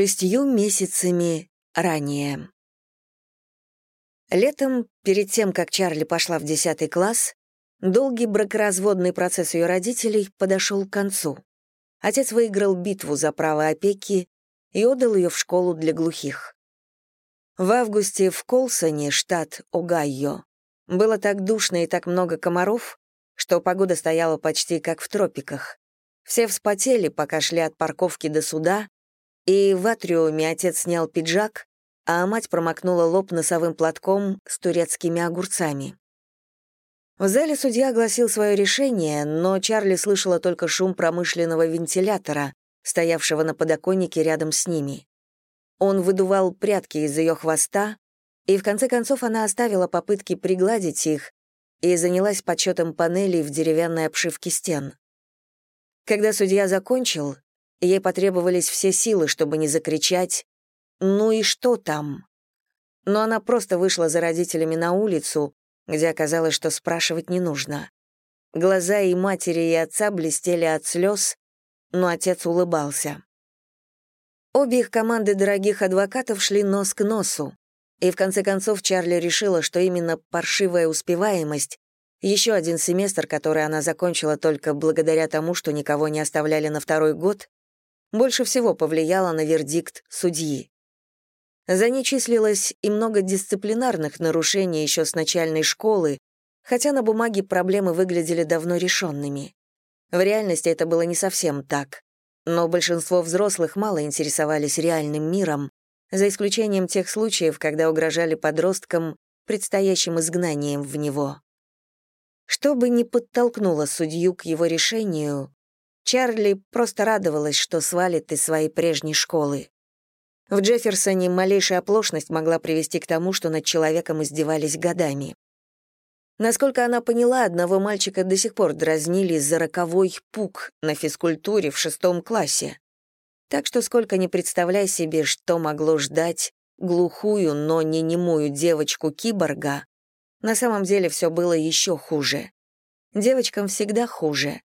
Шестью месяцами ранее. Летом, перед тем, как Чарли пошла в десятый класс, долгий бракоразводный процесс ее родителей подошел к концу. Отец выиграл битву за право опеки и отдал ее в школу для глухих. В августе в Колсоне, штат Огайо, было так душно и так много комаров, что погода стояла почти как в тропиках. Все вспотели, пока шли от парковки до суда, и в атриуме отец снял пиджак, а мать промокнула лоб носовым платком с турецкими огурцами. В зале судья огласил свое решение, но Чарли слышала только шум промышленного вентилятора, стоявшего на подоконнике рядом с ними. Он выдувал прятки из ее хвоста, и в конце концов она оставила попытки пригладить их и занялась подсчетом панелей в деревянной обшивке стен. Когда судья закончил, Ей потребовались все силы, чтобы не закричать «Ну и что там?». Но она просто вышла за родителями на улицу, где оказалось, что спрашивать не нужно. Глаза и матери, и отца блестели от слез, но отец улыбался. Обе их команды дорогих адвокатов шли нос к носу, и в конце концов Чарли решила, что именно паршивая успеваемость еще один семестр, который она закончила только благодаря тому, что никого не оставляли на второй год, больше всего повлияло на вердикт судьи. За ней числилось и много дисциплинарных нарушений еще с начальной школы, хотя на бумаге проблемы выглядели давно решенными. В реальности это было не совсем так. Но большинство взрослых мало интересовались реальным миром, за исключением тех случаев, когда угрожали подросткам предстоящим изгнанием в него. Что бы ни подтолкнуло судью к его решению, Чарли просто радовалась, что свалит из своей прежней школы. В Джефферсоне малейшая оплошность могла привести к тому, что над человеком издевались годами. Насколько она поняла, одного мальчика до сих пор дразнили за роковой пук на физкультуре в шестом классе. Так что сколько не представляй себе, что могло ждать глухую, но не немую девочку-киборга, на самом деле все было еще хуже. Девочкам всегда хуже.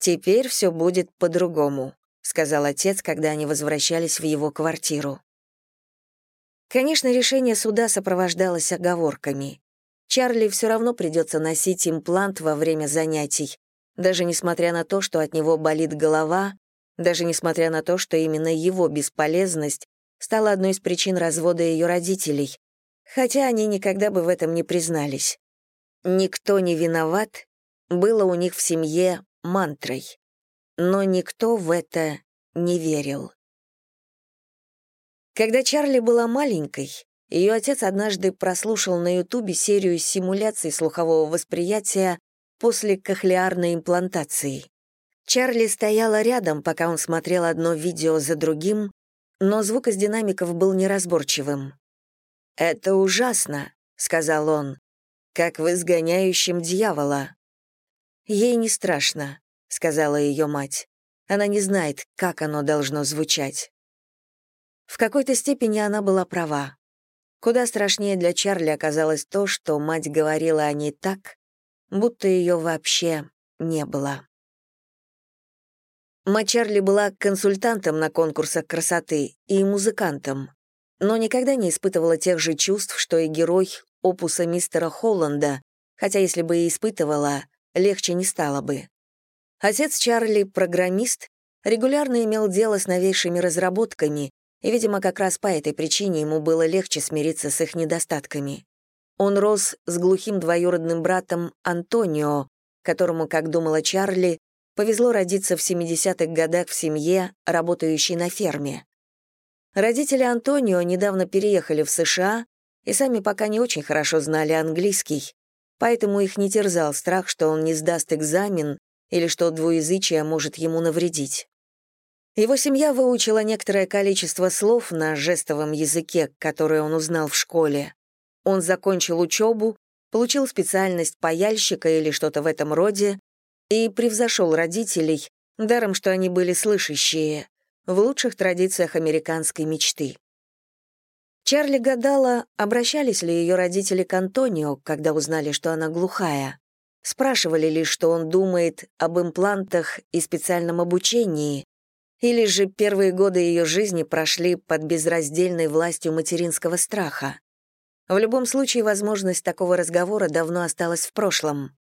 «Теперь все будет по-другому», — сказал отец, когда они возвращались в его квартиру. Конечно, решение суда сопровождалось оговорками. Чарли все равно придется носить имплант во время занятий, даже несмотря на то, что от него болит голова, даже несмотря на то, что именно его бесполезность стала одной из причин развода ее родителей, хотя они никогда бы в этом не признались. «Никто не виноват» было у них в семье мантрой. Но никто в это не верил. Когда Чарли была маленькой, ее отец однажды прослушал на Ютубе серию симуляций слухового восприятия после кохлеарной имплантации. Чарли стояла рядом, пока он смотрел одно видео за другим, но звук из динамиков был неразборчивым. «Это ужасно», — сказал он, — «как в изгоняющем дьявола». «Ей не страшно», — сказала ее мать. «Она не знает, как оно должно звучать». В какой-то степени она была права. Куда страшнее для Чарли оказалось то, что мать говорила о ней так, будто ее вообще не было. Мать Чарли была консультантом на конкурсах красоты и музыкантом, но никогда не испытывала тех же чувств, что и герой опуса мистера Холланда, хотя если бы и испытывала, легче не стало бы. Отец Чарли, программист, регулярно имел дело с новейшими разработками, и, видимо, как раз по этой причине ему было легче смириться с их недостатками. Он рос с глухим двоюродным братом Антонио, которому, как думала Чарли, повезло родиться в 70-х годах в семье, работающей на ферме. Родители Антонио недавно переехали в США и сами пока не очень хорошо знали английский, поэтому их не терзал страх, что он не сдаст экзамен или что двуязычие может ему навредить. Его семья выучила некоторое количество слов на жестовом языке, которые он узнал в школе. Он закончил учебу, получил специальность паяльщика или что-то в этом роде и превзошел родителей, даром что они были слышащие, в лучших традициях американской мечты. Чарли гадала, обращались ли ее родители к Антонио, когда узнали, что она глухая. Спрашивали ли, что он думает об имплантах и специальном обучении, или же первые годы ее жизни прошли под безраздельной властью материнского страха. В любом случае, возможность такого разговора давно осталась в прошлом.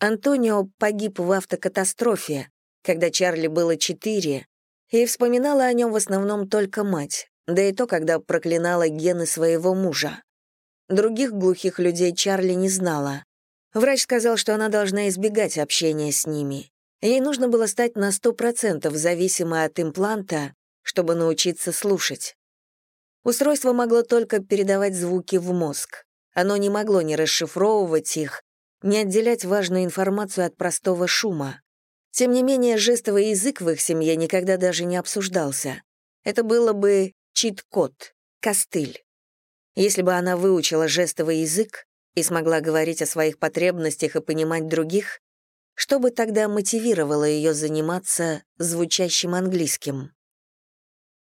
Антонио погиб в автокатастрофе, когда Чарли было четыре, и вспоминала о нем в основном только мать, да и то, когда проклинала гены своего мужа. Других глухих людей Чарли не знала. Врач сказал, что она должна избегать общения с ними. Ей нужно было стать на 100% зависимой от импланта, чтобы научиться слушать. Устройство могло только передавать звуки в мозг. Оно не могло не расшифровывать их, не отделять важную информацию от простого шума. Тем не менее, жестовый язык в их семье никогда даже не обсуждался. Это было бы чит-код, костыль. Если бы она выучила жестовый язык и смогла говорить о своих потребностях и понимать других, что бы тогда мотивировало ее заниматься звучащим английским?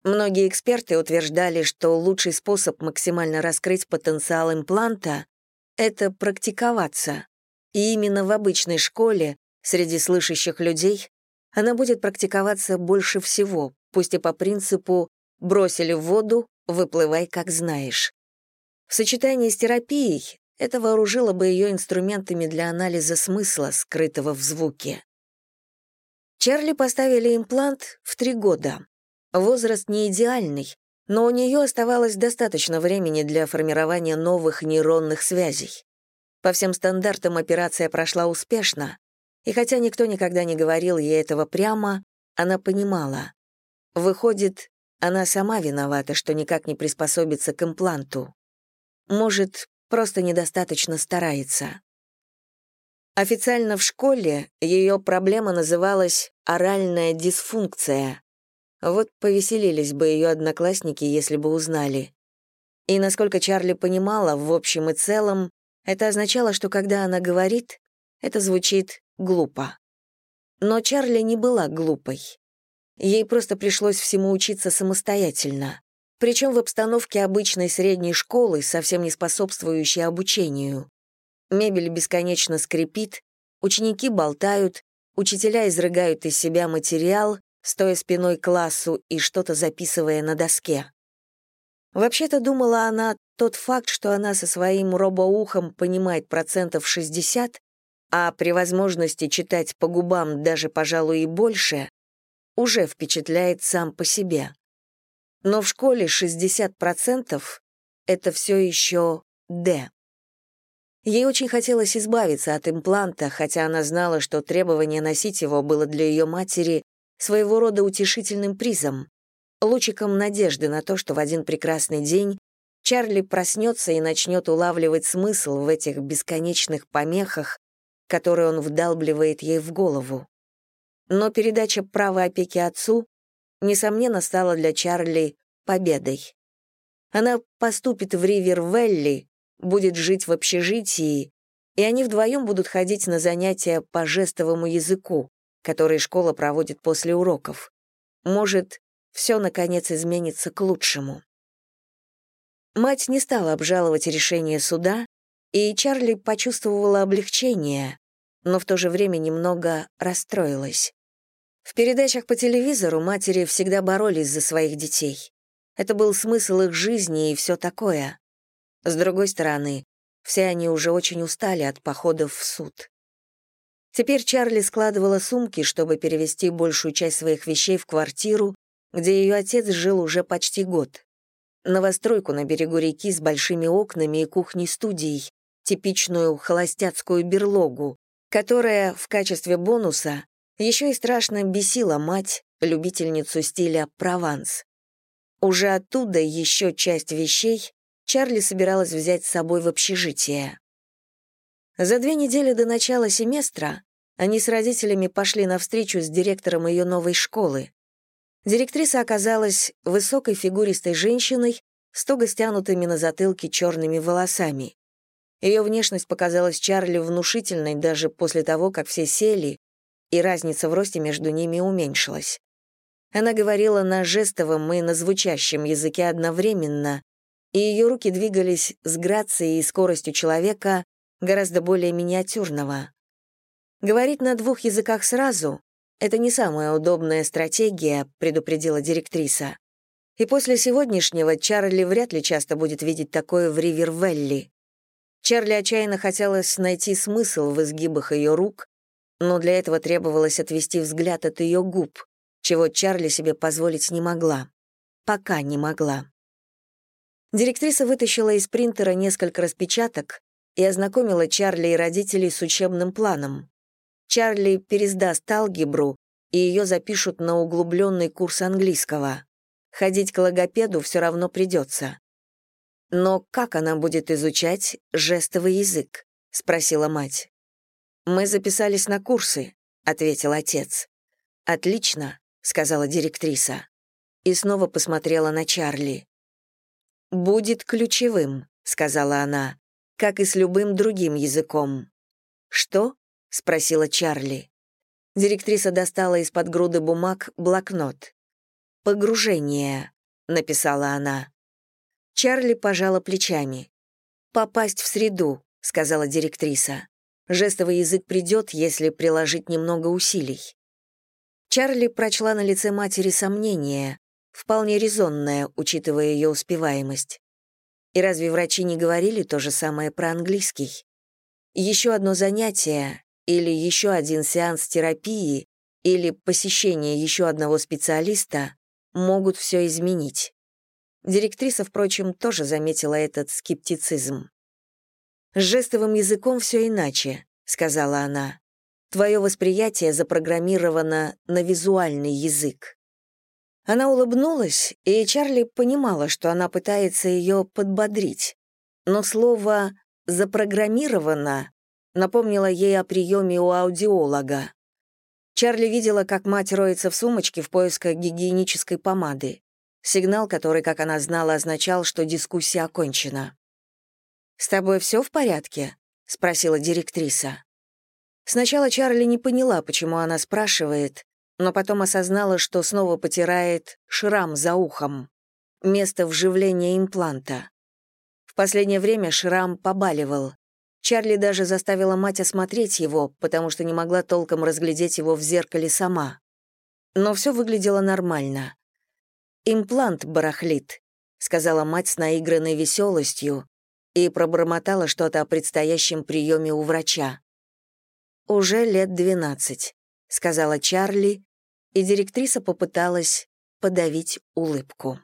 Многие эксперты утверждали, что лучший способ максимально раскрыть потенциал импланта — это практиковаться. И именно в обычной школе, среди слышащих людей, она будет практиковаться больше всего, пусть и по принципу «бросили в воду, выплывай как знаешь». В сочетании с терапией это вооружило бы ее инструментами для анализа смысла, скрытого в звуке. Чарли поставили имплант в три года. Возраст не идеальный, но у нее оставалось достаточно времени для формирования новых нейронных связей. По всем стандартам операция прошла успешно, и хотя никто никогда не говорил ей этого прямо, она понимала. Выходит, она сама виновата, что никак не приспособится к импланту. Может, просто недостаточно старается. Официально в школе ее проблема называлась «оральная дисфункция». Вот повеселились бы ее одноклассники, если бы узнали. И насколько Чарли понимала, в общем и целом, это означало, что когда она говорит, это звучит глупо. Но Чарли не была глупой. Ей просто пришлось всему учиться самостоятельно причем в обстановке обычной средней школы, совсем не способствующей обучению. Мебель бесконечно скрипит, ученики болтают, учителя изрыгают из себя материал, стоя спиной к классу и что-то записывая на доске. Вообще-то думала она, тот факт, что она со своим робоухом понимает процентов 60, а при возможности читать по губам даже, пожалуй, и больше, уже впечатляет сам по себе. Но в школе 60% — это все еще «Д». Ей очень хотелось избавиться от импланта, хотя она знала, что требование носить его было для ее матери своего рода утешительным призом, лучиком надежды на то, что в один прекрасный день Чарли проснется и начнет улавливать смысл в этих бесконечных помехах, которые он вдалбливает ей в голову. Но передача права опеки отцу несомненно, стала для Чарли победой. Она поступит в Ривер-Велли, будет жить в общежитии, и они вдвоем будут ходить на занятия по жестовому языку, которые школа проводит после уроков. Может, все, наконец, изменится к лучшему. Мать не стала обжаловать решение суда, и Чарли почувствовала облегчение, но в то же время немного расстроилась. В передачах по телевизору матери всегда боролись за своих детей. Это был смысл их жизни и все такое. С другой стороны, все они уже очень устали от походов в суд. Теперь Чарли складывала сумки, чтобы перевести большую часть своих вещей в квартиру, где ее отец жил уже почти год. Новостройку на берегу реки с большими окнами и кухней-студией, типичную холостяцкую берлогу, которая в качестве бонуса еще и страшно бесила мать, любительницу стиля «Прованс». Уже оттуда еще часть вещей Чарли собиралась взять с собой в общежитие. За две недели до начала семестра они с родителями пошли на встречу с директором ее новой школы. Директриса оказалась высокой фигуристой женщиной с туго стянутыми на затылке черными волосами. Ее внешность показалась Чарли внушительной даже после того, как все сели, и разница в росте между ними уменьшилась. Она говорила на жестовом и на звучащем языке одновременно, и ее руки двигались с грацией и скоростью человека гораздо более миниатюрного. Говорить на двух языках сразу — Это не самая удобная стратегия, предупредила директриса. И после сегодняшнего Чарли вряд ли часто будет видеть такое в Ривервелли. Чарли отчаянно хотелось найти смысл в изгибах ее рук, но для этого требовалось отвести взгляд от ее губ, чего Чарли себе позволить не могла. Пока не могла. Директриса вытащила из принтера несколько распечаток и ознакомила Чарли и родителей с учебным планом. Чарли пересдаст алгебру, и ее запишут на углубленный курс английского. Ходить к логопеду все равно придется. «Но как она будет изучать жестовый язык?» — спросила мать. «Мы записались на курсы», — ответил отец. «Отлично», — сказала директриса. И снова посмотрела на Чарли. «Будет ключевым», — сказала она, «как и с любым другим языком». «Что?» — спросила Чарли. Директриса достала из-под груды бумаг блокнот. «Погружение», — написала она. Чарли пожала плечами. «Попасть в среду», — сказала директриса. «Жестовый язык придет, если приложить немного усилий». Чарли прочла на лице матери сомнение, вполне резонное, учитывая ее успеваемость. И разве врачи не говорили то же самое про английский? Еще одно занятие или еще один сеанс терапии или посещение еще одного специалиста могут все изменить. Директриса, впрочем, тоже заметила этот скептицизм. «С жестовым языком все иначе», — сказала она. «Твое восприятие запрограммировано на визуальный язык». Она улыбнулась, и Чарли понимала, что она пытается ее подбодрить. Но слово «запрограммировано» напомнило ей о приеме у аудиолога. Чарли видела, как мать роется в сумочке в поисках гигиенической помады. Сигнал, который, как она знала, означал, что дискуссия окончена. «С тобой все в порядке?» — спросила директриса. Сначала Чарли не поняла, почему она спрашивает, но потом осознала, что снова потирает шрам за ухом, место вживления импланта. В последнее время шрам побаливал. Чарли даже заставила мать осмотреть его, потому что не могла толком разглядеть его в зеркале сама. Но все выглядело нормально. «Имплант барахлит», — сказала мать с наигранной веселостью и пробормотала что-то о предстоящем приеме у врача. «Уже лет двенадцать», — сказала Чарли, и директриса попыталась подавить улыбку.